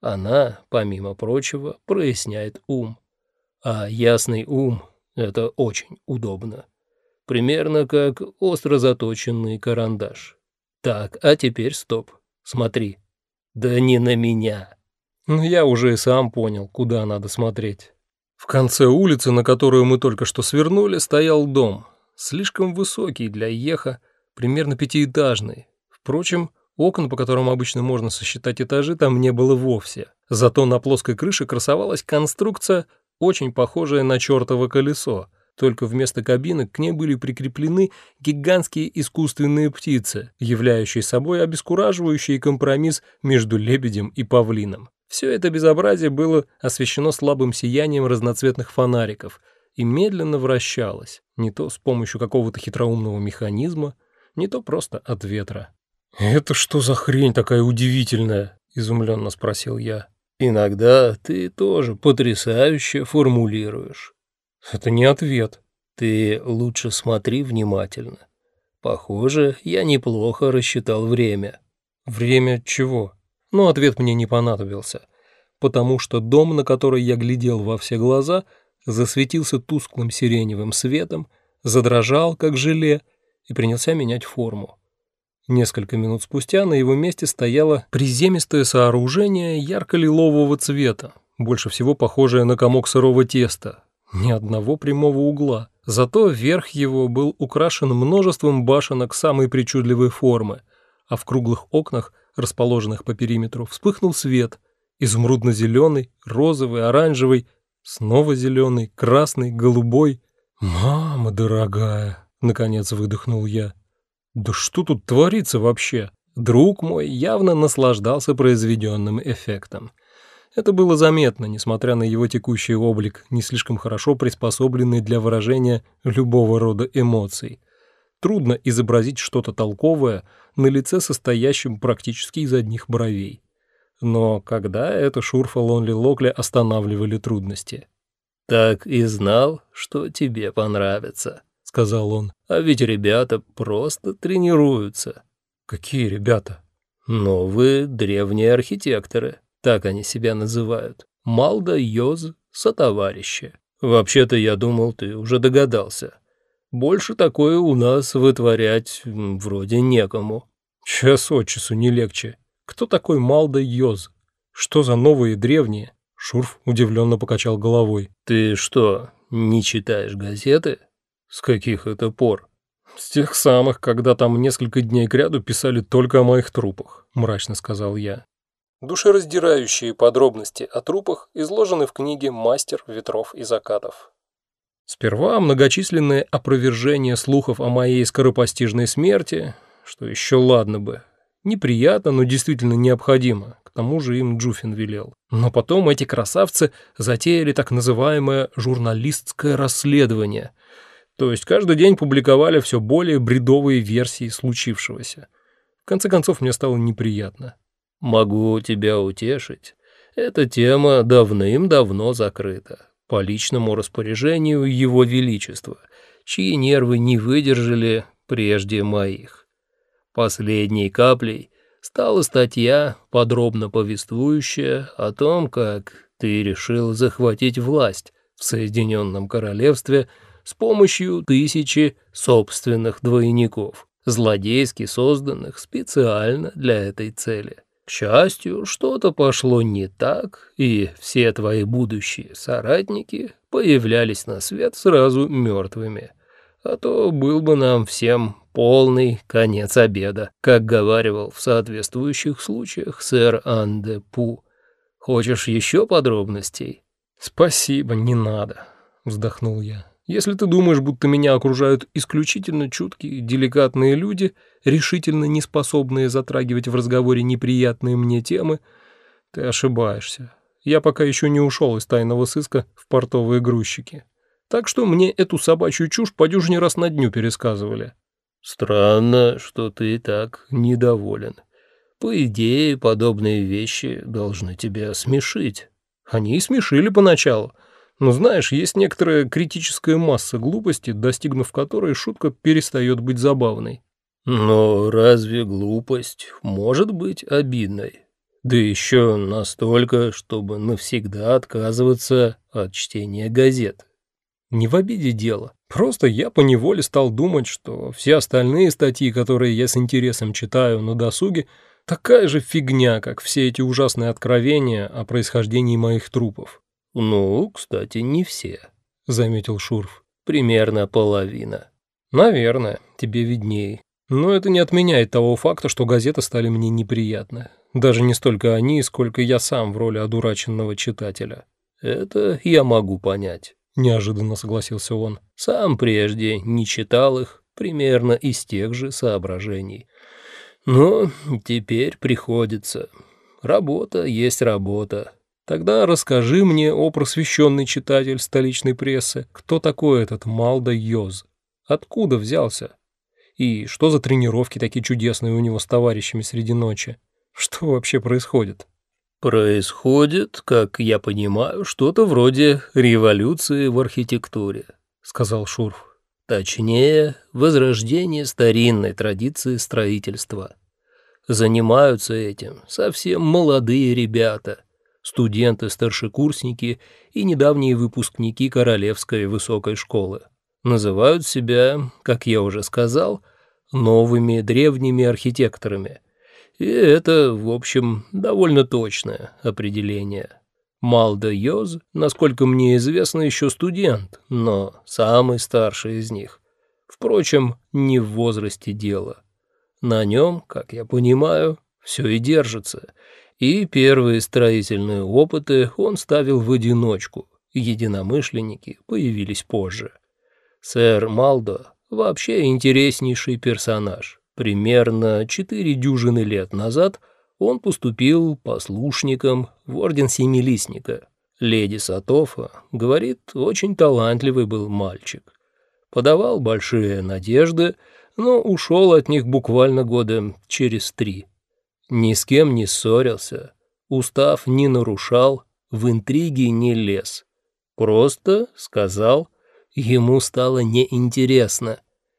Она, помимо прочего, проясняет ум. А ясный ум — это очень удобно. Примерно как остро заточенный карандаш. Так, а теперь стоп. Смотри. Да не на меня. Ну, я уже и сам понял, куда надо смотреть. В конце улицы, на которую мы только что свернули, стоял дом. Слишком высокий для еха, примерно пятиэтажный. Впрочем, окон, по которым обычно можно сосчитать этажи, там не было вовсе. Зато на плоской крыше красовалась конструкция, очень похожая на чертово колесо, только вместо кабинок к ней были прикреплены гигантские искусственные птицы, являющие собой обескураживающий компромисс между лебедем и павлином. Все это безобразие было освещено слабым сиянием разноцветных фонариков и медленно вращалось, не то с помощью какого-то хитроумного механизма, не то просто от ветра. «Это что за хрень такая удивительная?» – изумленно спросил я. «Иногда ты тоже потрясающе формулируешь». «Это не ответ». «Ты лучше смотри внимательно. Похоже, я неплохо рассчитал время». «Время чего?» Но ответ мне не понадобился, потому что дом, на который я глядел во все глаза, засветился тусклым сиреневым светом, задрожал, как желе, и принялся менять форму. Несколько минут спустя на его месте стояло приземистое сооружение ярко-лилового цвета, больше всего похожее на комок сырого теста. Ни одного прямого угла. Зато верх его был украшен множеством башенок самой причудливой формы, а в круглых окнах, расположенных по периметру, вспыхнул свет. Изумрудно-зеленый, розовый, оранжевый, снова зеленый, красный, голубой. «Мама дорогая!» — наконец выдохнул я. Да что тут творится вообще? Друг мой явно наслаждался произведенным эффектом. Это было заметно, несмотря на его текущий облик, не слишком хорошо приспособленный для выражения любого рода эмоций. Трудно изобразить что-то толковое на лице, состоящем практически из одних бровей. Но когда это Шурфа Лонли Локли останавливали трудности? «Так и знал, что тебе понравится», — сказал он. «А ведь ребята просто тренируются». «Какие ребята?» «Новые древние архитекторы, так они себя называют. Малда Йоз сотоварищи. Вообще-то я думал, ты уже догадался. Больше такое у нас вытворять вроде некому». «Час от часу не легче. Кто такой Малда Йоз? Что за новые древние?» Шурф удивленно покачал головой. «Ты что, не читаешь газеты?» «С каких это пор?» «С тех самых, когда там несколько дней кряду писали только о моих трупах», – мрачно сказал я. Душераздирающие подробности о трупах изложены в книге «Мастер ветров и закатов». Сперва многочисленные опровержения слухов о моей скоропостижной смерти, что еще ладно бы, неприятно, но действительно необходимо, к тому же им Джуфин велел. Но потом эти красавцы затеяли так называемое журналистское расследование – то есть каждый день публиковали все более бредовые версии случившегося. В конце концов, мне стало неприятно. «Могу тебя утешить. Эта тема давным-давно закрыта. По личному распоряжению Его Величества, чьи нервы не выдержали прежде моих. Последней каплей стала статья, подробно повествующая о том, как ты решил захватить власть в Соединенном Королевстве – с помощью тысячи собственных двойников, злодейски созданных специально для этой цели. К счастью, что-то пошло не так, и все твои будущие соратники появлялись на свет сразу мертвыми. А то был бы нам всем полный конец обеда, как говаривал в соответствующих случаях сэр Анде Пу. Хочешь еще подробностей? Спасибо, не надо, вздохнул я. Если ты думаешь, будто меня окружают исключительно чуткие, деликатные люди, решительно не способные затрагивать в разговоре неприятные мне темы, ты ошибаешься. Я пока еще не ушел из тайного сыска в портовые грузчики. Так что мне эту собачью чушь по дюжине раз на дню пересказывали. Странно, что ты так недоволен. По идее, подобные вещи должны тебя смешить. Они и смешили поначалу. Но знаешь, есть некоторая критическая масса глупости, достигнув которой шутка перестает быть забавной. Но разве глупость может быть обидной? Да еще настолько, чтобы навсегда отказываться от чтения газет. Не в обиде дело. Просто я поневоле стал думать, что все остальные статьи, которые я с интересом читаю на досуге, такая же фигня, как все эти ужасные откровения о происхождении моих трупов. «Ну, кстати, не все», — заметил Шурф. «Примерно половина». «Наверное, тебе виднее. Но это не отменяет того факта, что газеты стали мне неприятны. Даже не столько они, сколько я сам в роли одураченного читателя. Это я могу понять неожиданно согласился он. Сам прежде не читал их, примерно из тех же соображений. Но теперь приходится. Работа есть работа. Тогда расскажи мне, о просвещенный читатель столичной прессы, кто такой этот Малда Йоз? Откуда взялся? И что за тренировки такие чудесные у него с товарищами среди ночи? Что вообще происходит? «Происходит, как я понимаю, что-то вроде революции в архитектуре», — сказал Шурф. «Точнее, возрождение старинной традиции строительства. Занимаются этим совсем молодые ребята, студенты-старшекурсники и недавние выпускники Королевской высокой школы. Называют себя, как я уже сказал, новыми древними архитекторами» И это, в общем, довольно точное определение. Малда Йоз, насколько мне известно, еще студент, но самый старший из них. Впрочем, не в возрасте дело. На нем, как я понимаю, все и держится. И первые строительные опыты он ставил в одиночку. Единомышленники появились позже. Сэр Малдо вообще интереснейший персонаж. Примерно четыре дюжины лет назад он поступил послушником в орден Семилистника. Леди Сатофа, говорит, очень талантливый был мальчик. Подавал большие надежды, но ушел от них буквально года через три. Ни с кем не ссорился, устав не нарушал, в интриги не лез. Просто сказал, ему стало неинтересно –